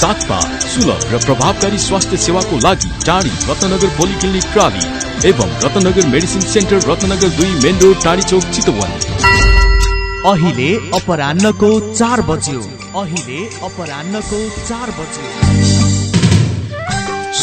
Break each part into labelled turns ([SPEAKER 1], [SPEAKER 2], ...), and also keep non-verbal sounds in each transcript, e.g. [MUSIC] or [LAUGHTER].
[SPEAKER 1] साथमा सुलभ र प्रभावकारी स्वास्थ्य सेवाको लागि टाढी रत्नगर पोलिक्लिनिक प्राली एवं रत्नगर मेडिसिन सेन्टर रत्नगर दुई मेन रोड टाढी चौक चितवन।
[SPEAKER 2] अहिले अपरान्नको चार बज्यो। अहिले अपरान्नको चार बज्यो।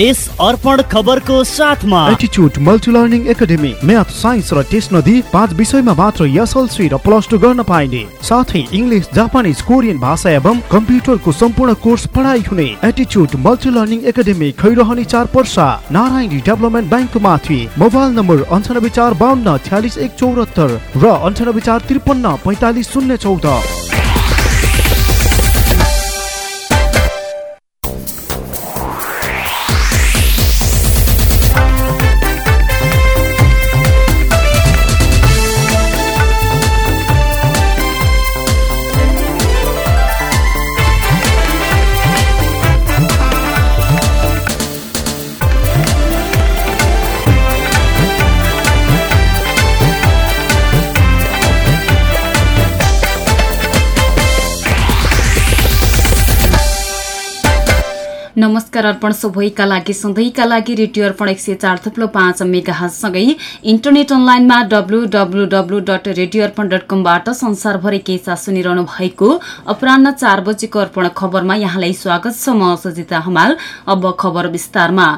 [SPEAKER 2] यस अर्पण खबरको साथमा।
[SPEAKER 3] एटिच्युड multi learning academy math science र टेस्ट नदी पाँच विषयमा मात्र एसएलसी र प्लस टू गर्न पाइने। साथै इङ्ग्लिस जापानिज कोरियन भाषा एवं कम्प्युटरको सम्पूर्ण कोर्स पढाइ हुने। एटिच्युड मल्टी लर्निङ एकाडेमी खैरहने चार पर्सा नारायणी डेभलपमेन्ट ब्याङ्कको माथि। मोबाइल नम्बर अन्ठानब्बे चार बाहन्न छ्यालिस एक चौरात्तर र अन्ठानब्बे चार त्रिपन्न पैँतालिस शून्य चौध।
[SPEAKER 4] नमस्कार अर्पण सबैका लागि सधैँका लागि रेडियो अर्पण एक सय चार थुप्लो पाँच मेगासँगै इन्टरनेट अनलाइनमा W W W dot radio Arpan dot कमबाट संसारभरि साथ सुनिरहनु भएको अपरान्न चार बजेको अर्पण खबरमा यहाँलाई स्वागत छ। म सजिता हमाल अब खबर विस्तारमा।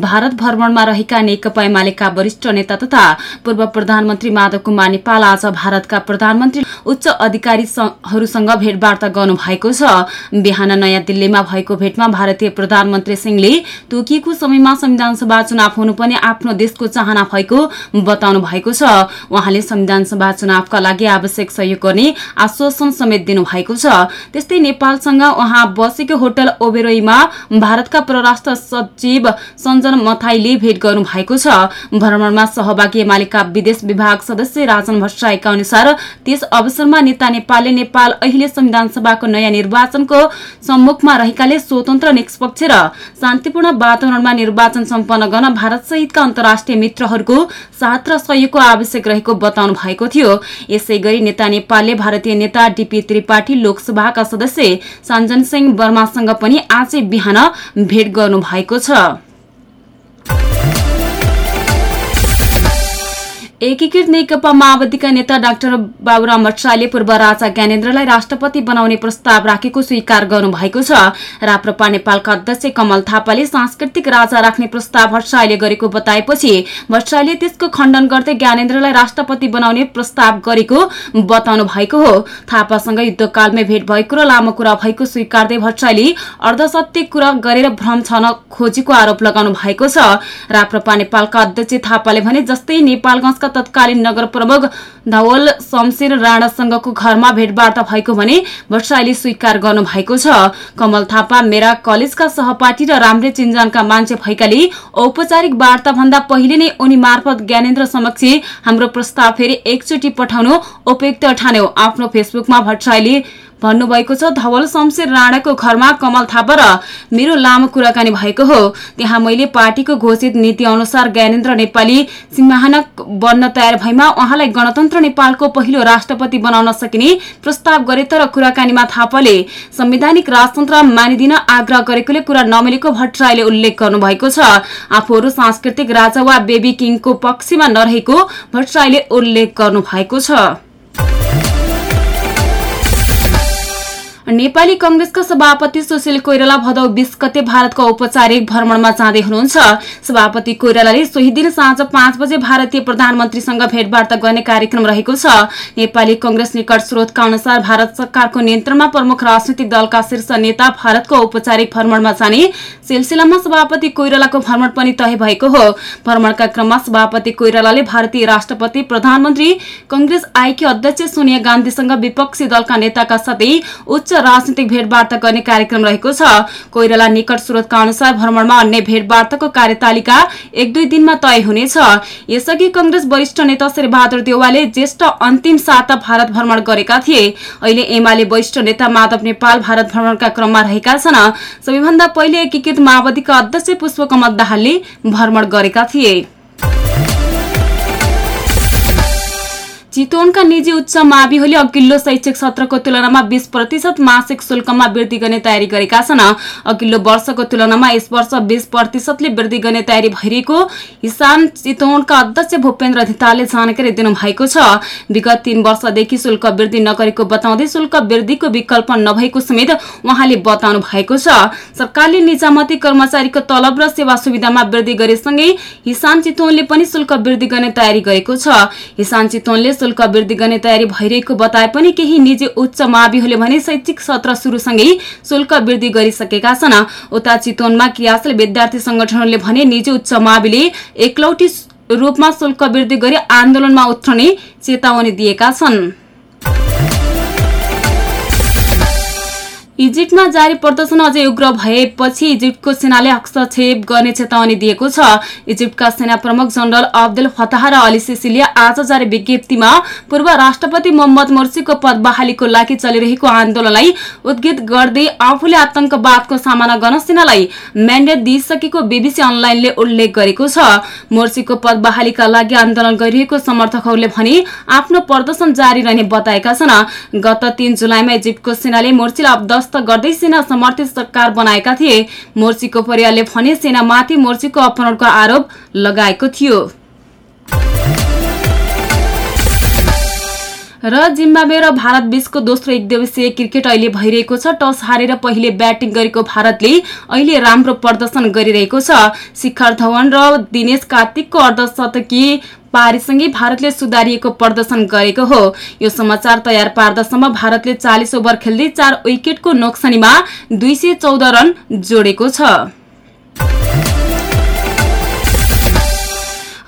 [SPEAKER 4] भारत भ्रमणमा रहेका नेकपा एमालेका वरिष्ठ नेता तथा पूर्व प्रधानमन्त्री माधव कुमार नेपाल आज भारतका प्रधानमन्त्री उच्च अधिकारीहरूसँग भेटवार्ता गर्नु भएको छ। बिहान नयाँ दिल्लीमा भएको भेटमा भारतीय प्रधानमन्त्री सिंहले तोकिएको समयमा संविधान सभा चुनाव हुनुपर्ने आफ्नो देशको चाहना भएको बताउनु भएको छ। उहाँले संविधान सभा चुनावका लागि आवश्यक सहयोग गर्ने आश्वासन समेत दिनुभएको छ। त्यस्तै नेपालसँग उहाँ बसेको होटल ओबेरोईमा भारतका परराष्ट्र सचिव सञ्जन मथाईले भेट गर्नु भएको छ। भ्रमणमा सहभागी एमालेका विदेश विभाग सदस्य राजन भट्टराईका अनुसार त्यस अवसरमा नेता नेपालले नेपाल अहिले संविधान सभाको नयाँ निर्वाचनको सम्मुखमा रहेकाले स्वतन्त्र निष्पक्ष र शान्तिपूर्ण वातावरणमा निर्वाचन सम्पन्न गर्न भारत सहितका अन्तर्राष्ट्रिय मित्रहरूको साथ र सहयोगको आवश्यक रहेको बताउनु भएको थियो। यसै गरी नेता नेपालले भारतीय नेता डीपी त्रिपाठी लोकसभाका सदस्य सञ्जन सिंह वर्मासँग पनि आजै बिहान भेट गर्नु भएको छ। एकीकृत नेकपा माओवादीका नेता डाक्टर बाबुराम भट्टराईले पूर्व राजा ज्ञानेन्द्रलाई राष्ट्रपति बनाउने प्रस्ताव राखेको स्वीकार गर्नु भएको छ। राप्रपा नेपालका अध्यक्ष कमल थापाले सांस्कृतिक राजा राख्ने प्रस्ताव भट्टराईले गरेको बताएपछि भट्टराईले त्यसको खण्डन गर्दै ज्ञानेन्द्रलाई राष्ट्रपति बनाउने प्रस्ताव गरेको बताउनु भएको हो। थापासँग युद्धकालमै भेट भएको र लामो कुरा भएको स्वीकार्दै भट्टराईले अर्धसत्य कुरा गरेर भ्रम छन खोजेको आरोप लगाउनु भएको छ। राप्रपा नेपालका अध्यक्ष थापाले भने जस्तै नेपालगंजका तत्कालीन नगर प्रमुख धवल शमशेर राणासँगको घरमा भेटवार्ता भएको भने भट्टराईले स्वीकार गर्नु भएको छ। कमल थापा मेरा कलेजका सहपाठी र राम्रे चिन्जानका मान्छे भएकाले औपचारिक वार्ता भन्दा पहिले नै उनी मार्फत ज्ञानेन्द्र समक्ष हाम्रो प्रस्ताव फेरि एकचोटि पठाउनु उपयुक्त ठान्यो। आफ्नो फेसबुकमा भट्टराईले भन्नुभएको छ धवल शमशेर राणाको घरमा कमल थापा र मेरो लामो कुराकानी भएको हो। त्यहाँ मैले पार्टीको घोषित नीति अनुसार ज्ञानेन्द्र नेपाली सिंहानक बन्न तयार भएमा उहाँलाई गणतन्त्र नेपालको पहिलो राष्ट्रपति बनाउन सकिने प्रस्ताव गरे तर कुराकानीमा थापाले संवैधानिक राजतन्त्र मानिदिन आग्रह गरेकोले कुरा नमिलेको भट्टराईले उल्लेख गर्नुभएको छ। आफूहरू सांस्कृतिक राजा वा बेबी किङको पक्षमा नरहेको भट्टराईले उल्लेख गर्नु भएको छ। नेपाली कंग्रेसका सभापति सुशील कोइराला भदौ बीस गते भारतको औपचारिक भ्रमणमा जाँदै हुनुहुन्छ। सभापति कोइरालाले सोही दिन साँझ पाँच बजे भारतीय प्रधानमन्त्रीसँग भेटवार्ता गर्ने कार्यक्रम रहेको छ। नेपाली कंग्रेस निकट स्रोतका अनुसार भारत सरकारको नियन्त्रणमा प्रमुख राजनैतिक दलका शीर्ष नेता भारतको औपचारिक भ्रमणमा जाने सिलसिलामा सभापति कोइरालाको भ्रमण पनि तय भएको हो। भ्रमणका क्रममा सभापति कोइरालाले भारतीय राष्ट्रपति प्रधानमन्त्री कंग्रेस आईकी अध्यक्ष सोनिया गान्धीसँग विपक्षी दलका नेताका साथै उच्च राजनीतिक भेटवार्ता गर्ने कार्यक्रम रहेको छ। कोइराला निकट स्रोतका अनुसार भ्रमणमा अन्य भेटवार्ताको कार्यतालिका एक दुई दिनमा तय हुनेछ। यसअघि कंग्रेस वरिष्ठ नेता शेरबहादुर देवालले ज्येष्ठ अन्तिम साता भारत भ्रमण गरेका थिए। अहिले एमाले वरिष्ठ नेता माधव नेपाल भारत भ्रमणका क्रममा रहेका छन्। सबैभन्दा पहिले एकीकृत माओवादीका अध्यक्ष पुष्पकमल दाहालले भ्रमण गरेका थिए। चितवनका निजी उच्च माविहरूले अघिल्लो शैक्षिक सत्रको तुलनामा बीस प्रतिशत मासिक शुल्कमा वृद्धि गर्ने तयारी गरेका छन्। अघिल्लो वर्षको तुलनामा यस वर्ष बीस प्रतिशतले वृद्धि गर्ने तयारी भइरहेको इसान चितवनका अध्यक्ष भूपेन्द्र धितालले जानकारी दिनुभएको छ। विगत तीन वर्षदेखि शुल्क वृद्धि नगरेको बताउँदै शुल्क वृद्धिको विकल्प नभएको समेत उहाँले बताउनु भएको छ। सरकारले निजामती कर्मचारीको तलब र सेवा सुविधामा वृद्धि गरेसँगै हिसान चितवनले पनि शुल्क वृद्धि गर्ने तयारी गरेको छ। हिसान चितवनले शुल्क वृद्धि गर्ने तयारी भइरहेको बताए पनि केही निजी उच्च माविहरूले भने शैक्षिक सत्र शुरूसँगै शुल्क वृद्धि गरिसकेका छन्। उता चितवनमा क्रियाशील विद्यार्थी संगठनहरूले भने निजी उच्च माविले एकलौटी रूपमा शुल्क वृद्धि गरी आन्दोलनमा उत्रने चेतावनी दिएका छन्। इजिप्टमा जारी प्रदर्शन अझै उग्र भएपछि इजिप्टको सेनाले हस्तक्षेप गर्ने चेतावनी दिएको छ। इजिप्टका सेना प्रमुख जनरल अब्दुल फताह र अली सिसिलिया आज जारी विज्ञप्तिमा पूर्व राष्ट्रपति मोहम्मद मोर्सीको पद बहालीको लागि चलिरहेको आन्दोलनलाई उद्घित गर्दै आफूले आतंकवादको सामना गर्न सेनालाई म्यान्डेट दिइसकेको बीबीसी अनलाइनले उल्लेख गरेको छ। मोर्सीको पद बहालीका लागि आन्दोलन गरिरहेको समर्थकहरूले भने आफ्नो प्रदर्शन जारी रहने बताएका छन्। गत तीन जुलाईमा इजिप्टको सेनाले मोर्सीलाई अब्दस्त गर्दै सेना समर्थित सरकार बनाएका थिए। मोर्चीको परिवारले भने सेनामाथि मोर्चीको अपहरणको आरोप लगाएको थियो। र जिम्बावे र भारत बीचको दोस्रो एक दिवसीय क्रिकेट अहिले भइरहेको छ। टस हारेर पहिले ब्याटिङ गरेको भारतले अहिले राम्रो प्रदर्शन गरिरहेको छ। शिखर धवन र दिनेश कार्तिकको अर्धशतकी पारीसँगै भारतले सुधारिएको प्रदर्शन गरेको हो। यो समाचार तयार पार्दासम्म भारतले चालिस ओभर खेल्दै चार विकेटको नोक्सानीमा दुई रन जोडेको छ।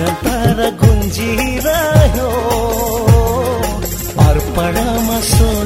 [SPEAKER 5] निरन्तर गुन्जिरह्यो अर्पणमा स्वरहरू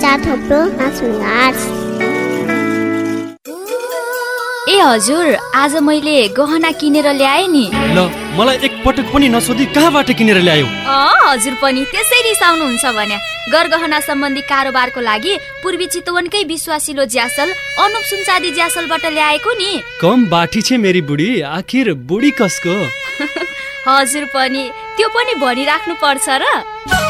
[SPEAKER 6] चार थोप्रो।
[SPEAKER 7] ए हजुर आज मैले गहना किनेर ल्याएँ नि।
[SPEAKER 8] ल मलाई एकपटक पनि नसोधी कहाँबाट किनेर ल्यायो?
[SPEAKER 7] अँ हजुर पनि त्यसै रिसाउनुहुन्छ भने। गरगहना सम्बन्धी कारोबारको लागि पूर्वी चितवनकै विश्वासिलो ज्यासल अनुप सुनचादी ज्यासलबाट ल्याएको नि।
[SPEAKER 8] कम बाठी छे मेरी बुढी आखिर बुढी कसको? [LAUGHS]
[SPEAKER 7] हजुर पनि त्यो पनि भनिराख्नु पर्छ र।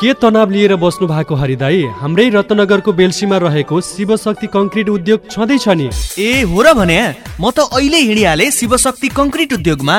[SPEAKER 8] के तनाव लिएर बस्नु भएको हरिदाई? हाम्रै रत्नगरको बेल्सीमा रहेको शिवशक्ति कङ्क्रिट उद्योग छँदैछ नि।
[SPEAKER 9] ए हो र भने म त अहिले हिँडिहालेँ शिवशक्ति कङ्क्रिट उद्योगमा।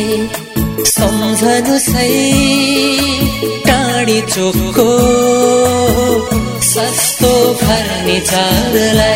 [SPEAKER 5] सम्झनु सही टाढी चोकको सस्तो फर्निचरलाई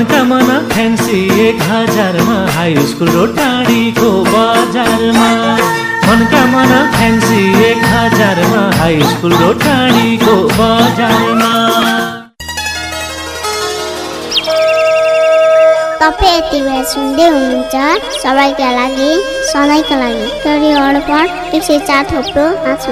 [SPEAKER 10] मनका मना फ्यान्सी एक हजारमा हाई स्कुल र टाढीको बजारमा। मनका मना फ्यान्सी एक हजारमा हाई स्कुल र टाढीको बजारमा।
[SPEAKER 6] तपाईँ यति बेला सुन्दै हुनुहुन्छ सबैका लागि सधैँका लागि। अर्पण एक सय चार थोप्रो आठ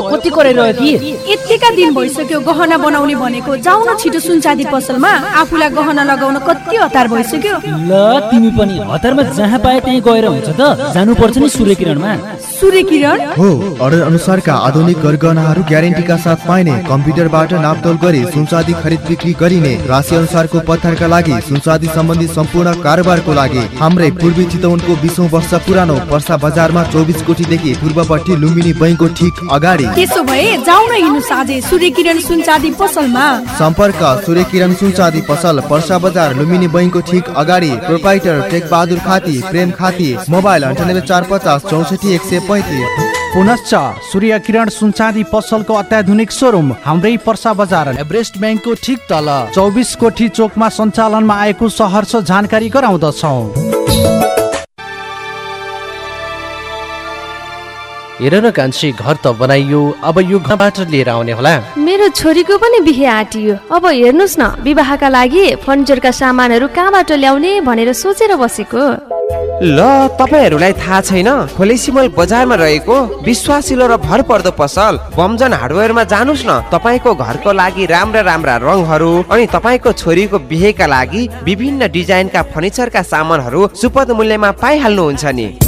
[SPEAKER 11] भयो कति कराइरह्यो कि
[SPEAKER 12] यतिका दिन भइसक्यो गहना बनाउने भनेको। जाउ न छिटो सुनचाँदी पसलमा आफूलाई गहना लगाउन कति हतार भइसक्यो।
[SPEAKER 11] ल तिमी पनि हतारमा जहाँ पाए त्यहीँ गएर हुन्छ त। जानुपर्छ नि सूर्य किरणमा
[SPEAKER 12] सूर्य किरण
[SPEAKER 13] हो अर्डर अनुसारका आधुनिक गरगहनाहरू ग्यारेन्टीका साथ पाइने कम्प्युटरबाट नापतोल गरी सुनचाँदी खरिद बिक्री गरिने राशि अनुसारको पत्थरका लागि सुनचाँदी सम्बन्धी सम्पूर्ण कारोबारको लागि हाम्रै पूर्वी चितवनको बिसौँ वर्ष पुरानो पर्सा बजारमा चौबिस कोटीदेखि पूर्वपट्टि लुम्बिनी बैङ्कको ठिक अगाडि।
[SPEAKER 12] त्यसो भए जाउ न हिँड्नु साझे सूर्य किरण सुनचाँदी पसलमा।
[SPEAKER 13] सम्पर्क सूर्य किरण सुनचाँदी पसल पर्सा बजार लुम्बिनी बैङ्कको ठिक अगाडि प्रोपाइटर टेक बहादुर खाती प्रेम खाती मोबाइल अन्ठानब्बे चार पचास चौसठी एक सय पैँतिस
[SPEAKER 14] पुनश्च सूर्य किरण सुनचाँदी पसलको अत्याधुनिक सोरुम हाम्रै पर्सा बजार। एभरेस्ट ब्याङ्कको ठिक तल। चौबिस कोठी चोकमा सञ्चालनमा आएको सहरर्ष जानकारी गराउँदछौ।
[SPEAKER 15] हेर न कान्छी घर त बनाइयो अब यो घरबाट लिएर आउने होला।
[SPEAKER 16] मेरो छोरीको पनि बिहे आँटियो। अब हेर्नुहोस् न विवाहका लागि फर्निचरका सामानहरू कहाँबाट ल्याउने भनेर सोचेर बसेको?
[SPEAKER 17] ल तपाईँहरूलाई थाहा छैन? खोलेसिमल बजारमा रहेको विश्वासिलो र भरपर्दो पसल बमजन हार्डवेयरमा जानुहोस् न। तपाईँको घरको लागि राम्रा राम्रा रङहरू अनि तपाईँको छोरीको बिहेका लागि विभिन्न डिजाइनका फर्निचरका सामानहरू सुपथ मूल्यमा पाइहाल्नुहुन्छ नि।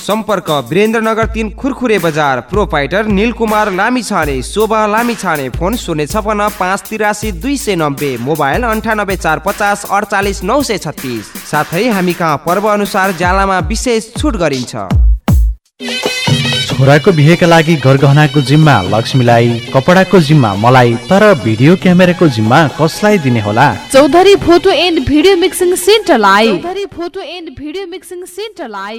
[SPEAKER 17] सम्पर्क वीरेन्द्रनगर तिन खुरखुरे बजार। प्रोपाइटर निलकुमार लामी छाने शोभा लामी छाने फोन शून्य छपन्न पाँच तिरासी दुई सय नब्बे मोबाइल अन्ठानब्बे चार पचास अडचालिस नौ सय छत्तिस। साथै हामी कहाँ पर्व अनुसार ज्यालामा विशेष छुट गरिन्छ।
[SPEAKER 14] छोराको बिहेका लागि गरगहनाको जिम्मा लक्ष्मीलाई कपडाको जिम्मा मलाई तर भिडियो क्यामेराको जिम्मा कसलाई दिने होला?
[SPEAKER 18] Chaudhary photo and video mixing सेन्टरलाई। Chaudhary photo and video mixing सेन्टरलाई।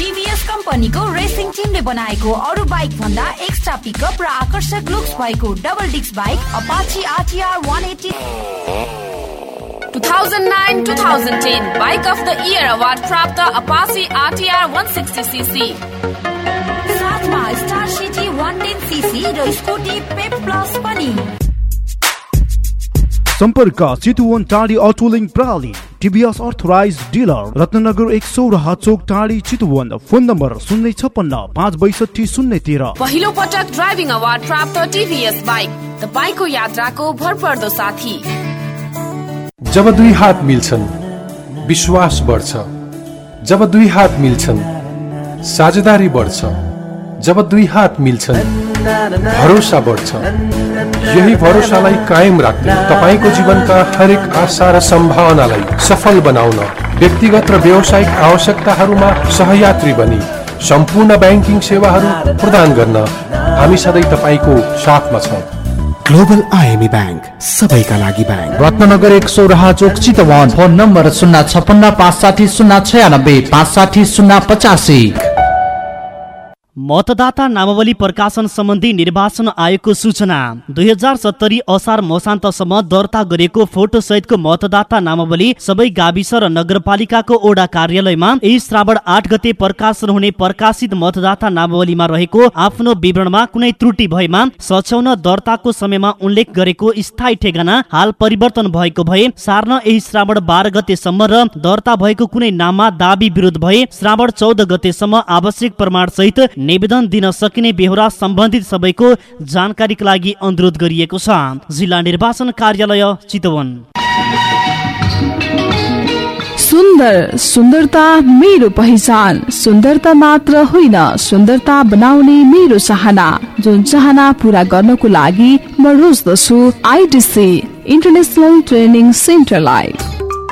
[SPEAKER 19] TVS कम्पनीको रेसिङ टिमले बनाएको अरू बाइक भन्दा एक्स्ट्रा पिकअप र आकर्षक लुक्स भएको double disc bike Apache RTR 180 2009-2010 bike of the year award प्राप्त अपाची आरटिआर 160cc साथमा स्टार सिटी 110cc र स्कुटी पेप प्लस पनि।
[SPEAKER 3] सम्पर्क चितुवन टाढी अटोलिङ प्रणाली। टिभीएस अर्थराइज डिलर रत्नगर एक सौ र चोक टाढी चितुवन फोन नम्बर शून्य छप्पन्न पाँच बैसठी शून्य तेह्र।
[SPEAKER 19] पहिलो पटक ड्राइभिङ अवार्ड प्राप्त टिभीएस बाइक तपाईँको यात्राको भरपर्दो साथी।
[SPEAKER 20] जब दुई हात मिल्छन् विश्वास बढ्छ। जब दुई हात मिल्छन् साझेदारी बढ्छ। जब दुई हात मिल्छन् भरोसा बढ्छ। यही भरोसालाई कायम राख्दै तपाईँको जीवनका हरेक आशा र सम्भावनालाई सफल बनाउन व्यक्तिगत र व्यावसायिक आवश्यकताहरूमा सहयात्री बनी सम्पूर्ण ब्याङ्किङ सेवाहरू प्रदान गर्न हामी सधैँ तपाईँको साथमा छौँ।
[SPEAKER 14] ग्लोबल आइएमई ब्याङ्क सबैका लागि ब्याङ्क। रत्नगर एक सौ राह चोक चितवन फोन नम्बर शून्य छपन्न पाँच साठी शून्य छयानब्बे पाँच साठी शून्य पचासी।
[SPEAKER 2] मतदाता नामावली प्रकाशन सम्बन्धी निर्वाचन आयोगको सूचना। दुई हजार सत्तरी असार मसान्तसम्म दर्ता गरिएको फोटो सहितको मतदाता नामावली सबै गाविस र नगरपालिकाको ओडा कार्यालयमा यही श्रावण आठ गते प्रकाशन हुने प्रकाशित मतदाता नामावलीमा रहेको आफ्नो विवरणमा कुनै त्रुटि भएमा सच्याउन दर्ताको समयमा उल्लेख गरेको स्थायी ठेगाना हाल परिवर्तन भएको भए सार्न यही श्रावण बाह्र गतेसम्म र दर्ता भएको कुनै नाममा दावी विरोध भए श्रावण चौध गतेसम्म आवश्यक प्रमाण सहित निवेदन दिन सकिने बेहोरा सम्बन्धित सबैको जानकारीका लागि अनुरोध गरिएको छ। जिल्ला निर्वाचन कार्यालय चितवन।
[SPEAKER 18] सुन्दर सुन्दरता मेरो पहिचान। सुन्दरता मात्र होइन सुन्दरता बनाउने मेरो चाहना। जुन चाहना पूरा गर्नको लागि म रोज्दछु IDC international training सेन्टरलाई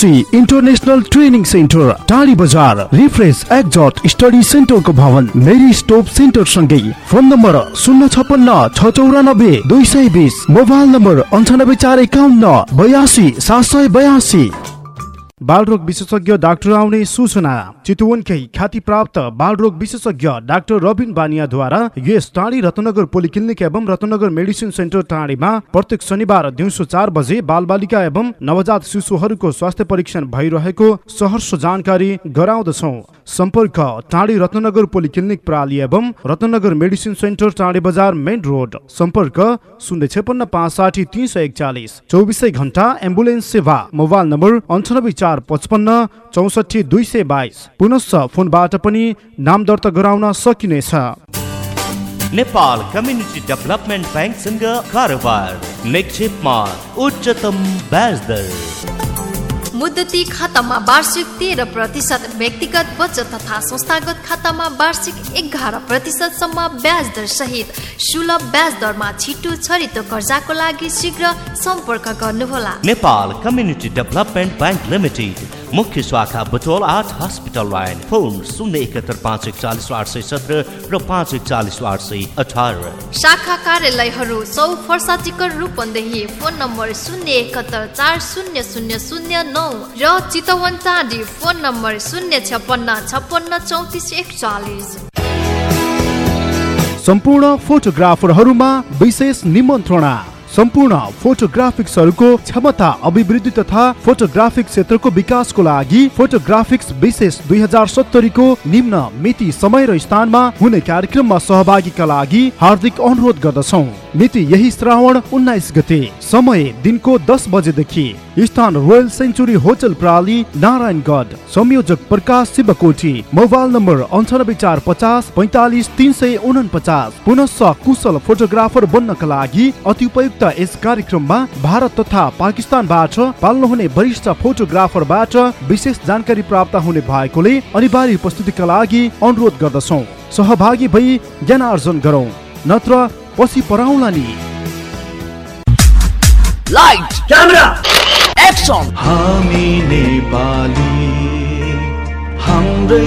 [SPEAKER 3] ITC international training centre Tadhi बजार रिफ्रेस एक्जट स्टडी सेन्टरको भवन मेरी स्टोप सेन्टर सँगै फोन नम्बर शून्य छपन्न छ चौरानब्बे दुई सय बिस मोबाइल नम्बर अन्ठानब्बे चार एकाउन्न बयासी सात सय बयासी। बालरोग विशेषज्ञ डाक्टर आउने सूचना। चितवनकै ख्याति प्राप्त बालरोग विशेषज्ञ डाक्टर रबिन बानियाद्वारा यस टाढी रत्नगर पोलिक्लिनिक एवं रत्नगर मेडिसिन सेन्टर टाढीमा प्रत्येक शनिबार दिउँसो चार बजे बाल बालिका एवं नवजात शिशुहरूको स्वास्थ्य परीक्षण भइरहेको सहर्ष जानकारी गराउँदछौ। सम्पर्क टाढी रत्नगर पोलिक्लिनिक प्राली एवं रत्नगर मेडिसिन सेन्टर टाढी बजार मेन रोड। सम्पर्क शून्य छपन्न पाँच साठी तिन सय एकचालिस। चौबिसै घन्टा एम्बुलेन्स सेवा। मोबाइल नम्बर अन्ठानब्बे चार पचपन्न चौसठी दुई सय बाइस। पुनश्च फोनबाट पनि नाम दर्ता गराउन सकिनेछ।
[SPEAKER 21] नेपाल कम्युनिटी डेभलपमेन्ट ब्याङ्कसँग कारोबार। निक्षेपमा उच्चतम ब्याज दर
[SPEAKER 22] मुद्दती खातामा वार्षिक तेह्र प्रतिशत व्यक्तिगत बचत तथा संस्थागत खातामा वार्षिक एघार प्रतिशतसम्म ब्याज दर सहित सुलभ ब्याज दरमा छिटो छरितो कर्जाको लागि शीघ्र सम्पर्क गर्नुहोला।
[SPEAKER 21] Nepal community development bank limited मुख्य शाखा बुटोल आठ हस्पिटल लाइन। फोन शून्य एकहत्तर पाँच एकचालिस आठ सय सत्र र पाँच एकचालिस आठ सय अठार।
[SPEAKER 22] शाखा कार्यालयहरू सौ फर्सा टिकर रूपन्देही। फोन नम्बर शून्य एकहत्तर चार शून्य शून्य शून्य नौ र चितवन चाँडी फोन नम्बर शून्य छपन्न छपन्न चौतिस एकचालिस।
[SPEAKER 3] सम्पूर्ण फोटोग्राफरहरूमा विशेष निमन्त्रणा। सम्पूर्ण फोटोग्राफिक्सहरूको क्षमता अभिवृद्धि तथा फोटोग्राफिक क्षेत्रको विकासको लागि फोटोग्राफिक्स विशेष दुई हजार सत्तरीको निम्न मिति समय र स्थानमा हुने कार्यक्रममा सहभागीका लागि हार्दिक अनुरोध गर्दछौ। मिति यही श्रावण उन्नाइस गते समय दिनको दस बजेदेखि। स्थान रोयल सेन्चुरी होटल प्राली नारायणगढ। संयोजक प्रकाश शिवकोटी मोबाइल नम्बर अन्ठानब्बे चार पचास पैतालिस तिन सय उनपचास पुनः कुशल फोटोग्राफर बन्नका लागि अति उपयुक्त यस कार्यक्रममा भारत तथा पाकिस्तानबाट पाल्नुहुने वरिष्ठ फोटोग्राफरबाट विशेष जानकारी प्राप्त हुने भएकोले अनिवार्य उपस्थितिका लागि अनुरोध गर्दछौ। सहभागी भई ज्ञान आर्जन गरौँ। नत्र पछि पराउला नि।
[SPEAKER 23] लाइट क्यामेरा एक्सन
[SPEAKER 24] हामी नेपाली हाम्रै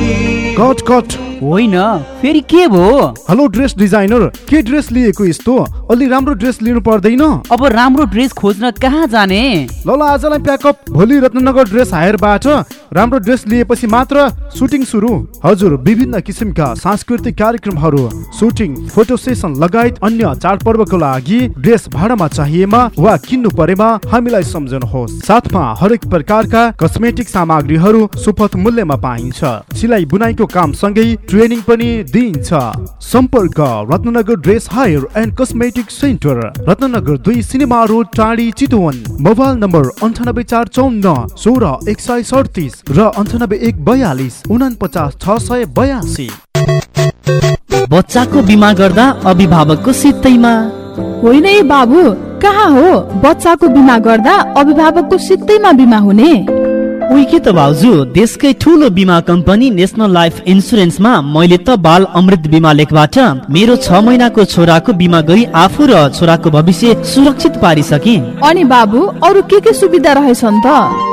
[SPEAKER 3] कट कट।
[SPEAKER 23] होइन फेरि के भयो?
[SPEAKER 3] हेलो ड्रेस डिजाइनर के ड्रेस लिएको यस्तो? अलि राम्रो ड्रेस लिनु पर्दैन।
[SPEAKER 23] अब राम्रो ड्रेस खोज्न कहाँ जाने?
[SPEAKER 3] ल ल आजलाई प्याकअप भोलि रत्नगर ड्रेस हायरबाट राम्रो ड्रेस लिएपछि मात्र सुटिङ सुरु। हजुर विभिन्न किसिमका सांस्कृतिक कार्यक्रमहरू सुटिङ फोटो सेसन लगायत अन्य चाडपर्वको लागि ड्रेस भाडामा चाहिएमा वा किन्नु परेमा हामीलाई सम्झनुहोस्। साथमा हरेक प्रकारका कस्मेटिक सामग्रीहरू सुपथ मूल्यमा पाइन्छ। सिलाइ बुनाइको काम सँगै ट्रेनिङ पनि दिइन्छ। सम्पर्क Ratnanagar dress hire and cosmetic centre. Ratnanagar दुई सिनेमा रोड टाढी चितवन। मोबाइल नम्बर अन्ठानब्बे चार चौन्न सोह्र एक सय सडतिस र अन्ठानब्बे एक बयालिस उनापचास छ सय बयासी।
[SPEAKER 2] बच्चाको बिमा गर्दा अभिभावकको सित्तैमा
[SPEAKER 18] होइन है बाबु कहाँ हो? बच्चाको बिमा गर्दा अभिभावकको सित्तैमा बिमा हुने।
[SPEAKER 2] उही के त भाउजू देशकै ठुलो बिमा कम्पनी नेसनल लाइफ इन्सुरेन्समा मैले त बाल अमृत बिमा लेखबाट मेरो छ महिनाको छोराको बिमा गरी आफू र छोराको भविष्य सुरक्षित पारिसके।
[SPEAKER 18] अनि बाबु अरू के के सुविधा रहेछन् त?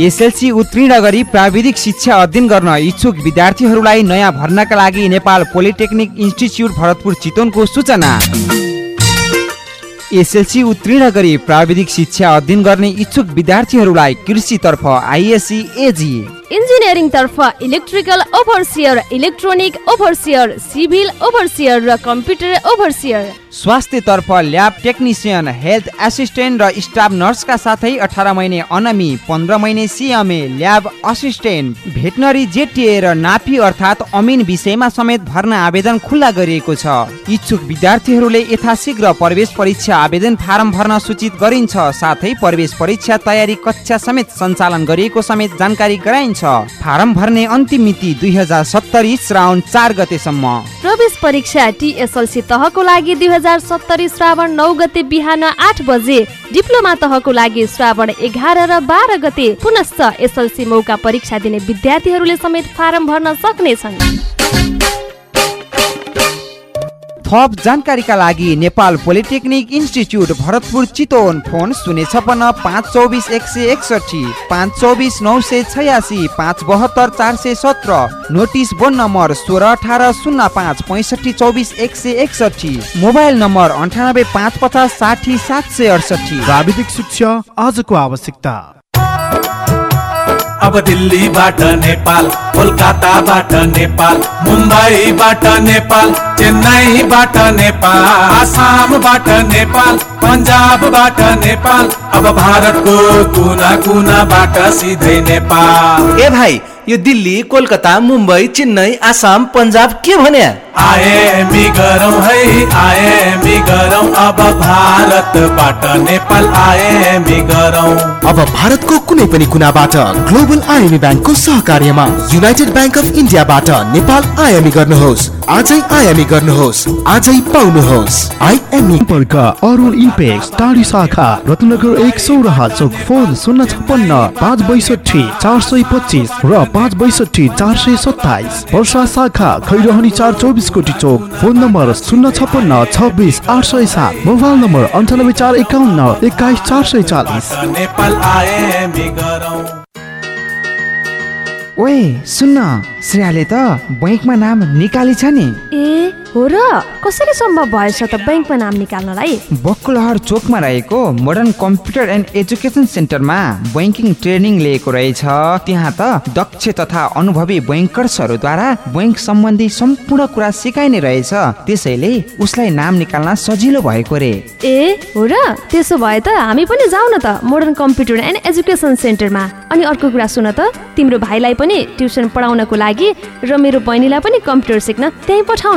[SPEAKER 17] एसएलसी उत्तीर्ण गरी प्राविधिक शिक्षा अध्ययन गर्न इच्छुक विद्यार्थीहरूलाई नयाँ भर्नाका लागि नेपाल पोलिटेक्निक इन्स्टिच्युट भरतपुर चितवनको सूचना। एसएलसी उत्तीर्ण गरी प्राविधिक शिक्षा अध्ययन गर्ने इच्छुक विद्यार्थीहरूलाई कृषितर्फ आइएससी एजी
[SPEAKER 16] इन्जिनियरिङ तर्फ electrical overseer electronic overseer civil overseer र कम्प्युटर ओभरसियर
[SPEAKER 17] स्वास्थ्यतर्फ ल्याब टेक्निसियन हेल्थ एसिस्टेन्ट र स्टाफ नर्सका साथै अठार महिने अनमी पन्ध्र महिने CMA lab assistant veterinary JTA र नापी अर्थात् अमिन विषयमा समेत भर्ना आवेदन खुल्ला गरिएको छ। इच्छुक विद्यार्थीहरूले यथाशीघ्र प्रवेश परीक्षा आवेदन फारम भर्न सूचित गरिन्छ। साथै प्रवेश परीक्षा तयारी कक्षा समेत सञ्चालन गरिएको समेत जानकारी गराइन्छ। फारम भर्ने अन्तिम मिति दुई हजार सत्तरी श्रावण चार गतेसम्म।
[SPEAKER 16] प्रवेश परीक्षा टिएसएलसी तहको लागि दुई हजार सत्तरी श्रावण नौ गते बिहान आठ बजे। डिप्लोमा तहको लागि श्रावण एघार र बाह्र गते पुनश्च एसएलसी मौका परीक्षा दिने विद्यार्थीहरूले समेत फारम भर्न सक्नेछन्।
[SPEAKER 17] थप जानकारीका लागि Nepal polytechnic institute Bharatpur Chitwan phone शून्य छपन्न पाँच चौबिस एक सय एकसठी पाँच चौबिस नौ सय छयासी पाँच बहत्तर चार सय सत्र नोटिस बोर्ड नम्बर सोह्र अठार शून्य पाँच पैँसठी चौबिस एक सय एकसठी मोबाइल नम्बर अन्ठानब्बे पाँच पचास साठी सात सय अडसठी
[SPEAKER 3] प्राविधिक शिक्षा आजको आवश्यकता।
[SPEAKER 24] अब दिल्लीबाट नेपाल कोलकाताबाट नेपाल मुम्बईबाट नेपाल चेन्नईबाट नेपाल आसामबाट नेपाल पन्जाबबाट नेपाल अब भारतको कुना कुनाबाट सिधै नेपाल।
[SPEAKER 15] ए भाइ यो दिल्ली कोलकाता मुम्बई चेन्नई आसाम पन्जाब के भन्या
[SPEAKER 24] आएमी गरौँ है आएमी गरौँ। अब भारतबाट नेपाल आएमी गरौँ।
[SPEAKER 20] अब भारतको कुनै पनि कुनाबाट ग्लोबल आइएमई ब्याङ्कको सहकार्यमा युनाइटेड ब्याङ्क अफ इन्डियाबाट नेपाल आइएमई गर्नुहोस्। आजै आइएमई गर्नुहोस्। आजै पाउनुहोस्। आइएमई
[SPEAKER 3] सम्पर्क अरुण इम्पेक्स टाढी शाखा रत्नगर एक सौराहा चौक फोन शून्य छप्पन्न पाँच बैसठी चार सय पच्चिस र पाँच बैसठी चार सय सत्ताइस। वर्षा शाखा खैरहनी चार चौबिस कोटी चौक। फोन नम्बर शून्य छप्पन्न छब्बिस आठ सय सात। मोबाइल नम्बर अन्ठानब्बे चार एकाउन्न एक्काइस चार सय चालिस।
[SPEAKER 17] ओए सुन्न। श्रेयाले त बैङ्कमा नाम निकाली छ नि।
[SPEAKER 16] ए हो र कसरी सम्भव भएछ त ब्याङ्कमा नाम निकाल्नलाई?
[SPEAKER 17] बकुलहर चोकमा रहेको मोडर्न कम्प्युटर एन्ड एजुकेसन सेन्टरमा बैङ्किङ ट्रेनिङ लिएको रहेछ। त्यहाँ त दक्ष तथा अनुभवी बैङ्कर्सहरूद्वारा बैङ्क सम्बन्धी सम्पूर्ण कुरा सिकाइने रहेछ। त्यसैले उसलाई नाम निकाल्न सजिलो भएको रे।
[SPEAKER 16] ए हो र त्यसो भए त हामी पनि जाउँ न त मोडर्न कम्प्युटर एन्ड एजुकेसन सेन्टरमा अनि अर्को कुरा सुन त तिम्रो भाइलाई पनि ट्युसन पढाउनको लागि र मेरो बहिनीलाई पनि कम्प्युटर सिक्न त्यहीँ पठाउ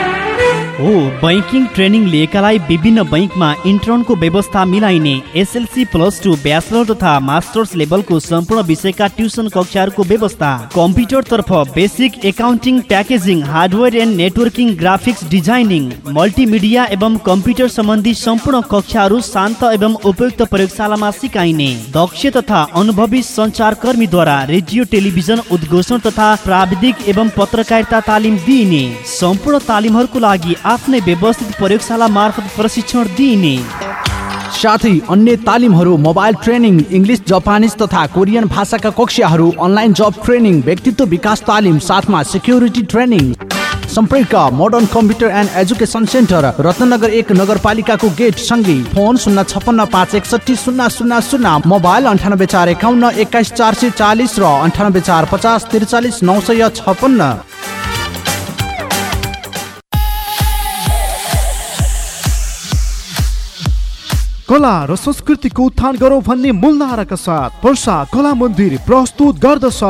[SPEAKER 2] हो बैङ्किङ ट्रेनिङ लिएकालाई विभिन्न बैङ्कमा इन्टर्नको व्यवस्था मिलाइने एसएलसी प्लस टू ब्याचलर तथा मास्टर्स लेभलको सम्पूर्ण विषयका ट्युसन कक्षाहरूको व्यवस्था। कम्प्युटर तर्फ basic accounting packaging hardware and networking graphics designing multimedia एवं कम्प्युटर सम्बन्धी सम्पूर्ण कक्षाहरू शान्त एवं उपयुक्त प्रयोगशालामा सिकाइने। दक्ष तथा अनुभवी सञ्चारकर्मीद्वारा रेडियो टेलिभिजन उद्घोषण तथा प्राविधिक एवं पत्रकारिता तालिम दिइने। सम्पूर्ण तालिमहरूको लागि आफ्नै व्यवस्थित प्रयोगशाला मार्फत प्रशिक्षण दिइने।
[SPEAKER 14] साथै अन्य तालिमहरू मोबाइल ट्रेनिङ इङ्ग्लिस जापानिज तथा कोरियन भाषाका कक्षाहरू अनलाइन जब ट्रेनिङ व्यक्तित्व विकास तालिम साथमा सिक्युरिटी ट्रेनिङ सम्पर्क modern computer and education centre Ratnanagar एक नगरपालिकाको गेट सँगै फोन शून्य छप्पन्न पाँच एकसठी शून्य शून्य शून्य मोबाइल अन्ठानब्बे चार एकाउन्न एक्काइस चार सय चालिस र अन्ठानब्बे चार पचास त्रिचालिस नौ सय छप्पन्न।
[SPEAKER 3] कला र संस्कृतिको उत्थान गरौँ भन्ने मूल नाराका साथ वर्षा कला मन्दिर प्रस्तुत गर्दछ।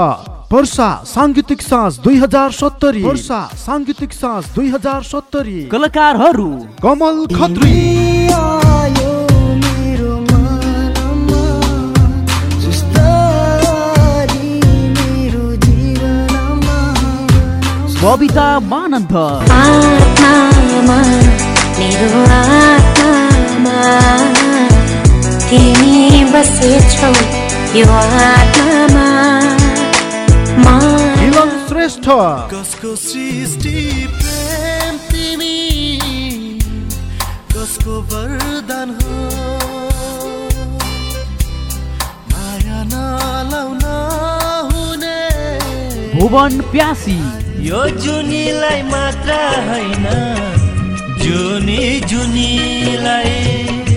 [SPEAKER 3] वर्षा साङ्गीतिक साँझ दुई हजार सत्तरी। वर्षा साङ्गीतिक साँझ दुई हजार सत्तरी।
[SPEAKER 23] कलाकारहरू।
[SPEAKER 3] कमल खत्री।
[SPEAKER 23] बबिता मानन्द।
[SPEAKER 22] आत्मामा मेरो आत्मामा। तिमी बसेछौ यो आत्मामा
[SPEAKER 3] मिलन श्रेष्ठ।
[SPEAKER 24] कसको सृष्टि प्रेम तिमी? कसको वरदान हो? माया नलाउन हुने।
[SPEAKER 23] भुवन प्यासी।
[SPEAKER 10] यो जुनीलाई मात्र होइन जुनी जुनीलाई।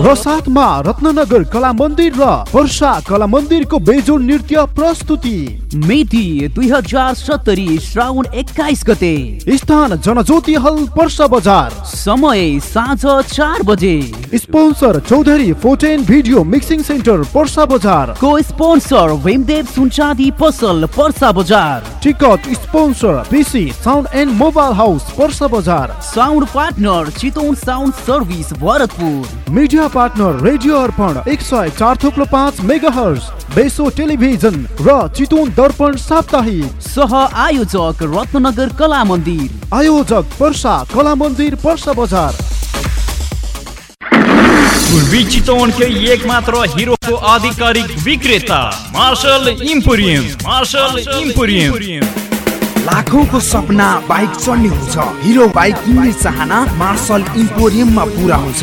[SPEAKER 3] र साथमा रत्ननगर कला मन्दिर र वर्षा कला मन्दिरको बेजोड नृत्य प्रस्तुति।
[SPEAKER 23] मिति दुई हजार सत्तरी श्रावण एक्काइस गते।
[SPEAKER 3] स्थान जनज्योति हल पर्सा बजार।
[SPEAKER 23] समय साँझ चार बजे।
[SPEAKER 3] Sponsor Chaudhary photo and video mixing centre Parsa बजार
[SPEAKER 23] को स्पोन्सर भीमदेव सुनचाँदी पसल पर्सा बजार
[SPEAKER 3] ticket sponsor PC sound and mobile house Parsa बजार
[SPEAKER 23] sound partner Chitwan sound service Bharatpur
[SPEAKER 3] media partner radio Arpan एक सय चार थुप्रो पाँच मेगा हर्स बेसो टेलिभिजन र चितवन दर्पण साप्ताहिक
[SPEAKER 23] सह आयोजक रत्नगर कला मन्दिर
[SPEAKER 3] आयोजक पर्सा कला मन्दिर पर्सा बजार
[SPEAKER 25] पूर्वी चितवन के एक मात्र हीरो को आधिकारिक विक्रेता मार्शल इम्पोरियम मार्शल इम्पोरियम
[SPEAKER 26] लाखौंको सपना बाइक चढ्ने हुन्छ हिरो बाइक किन्ने चाहना मार्शल इम्पोरियममा पुरा हुन्छ।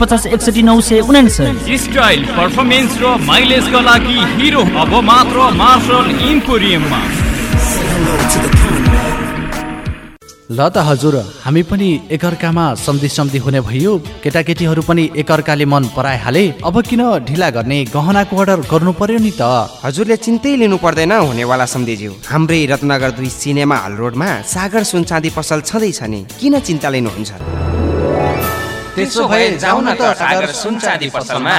[SPEAKER 25] पचास एकसठी नौ सय उनासय स्टाइल पर्फर्मेन्स र माइलेजका लागि हिरो अब मात्र मार्शल इम्पोरियममा
[SPEAKER 14] ल त हजुर हामी पनि एकअर्कामा सम्धि सम्धि हुने भयो। केटाकेटीहरू पनि एकअर्काले मन पराइहाले। अब किन ढिला गर्ने गहनाको अर्डर गर्नु पर्यो नि त?
[SPEAKER 17] हजुरले चिन्तै लिनु पर्दैन हुनेवाला सम्झिज्यू हाम्रै रत्नगर दुई सिनेमा हल रोडमा सागर सुनचाँदी पसल छँदैछ नि। किन चिन्ता लिनुहुन्छ?
[SPEAKER 27] त्यसो भए जाउँ न त सागर सुनचाँदी पसलमा।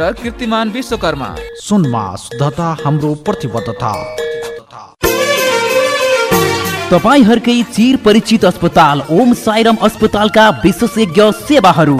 [SPEAKER 28] कीर्तिमान विश्वकर्मा।
[SPEAKER 14] सुनमा शुद्धता हाम्रो प्रतिबद्धता।
[SPEAKER 23] तपाईँहरूकै चिर परिचित अस्पताल ओम साइरम अस्पतालका विशेषज्ञ सेवाहरू।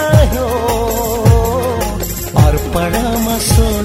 [SPEAKER 24] निरन्तर गुन्जिरह्यो अर्पणमा सोल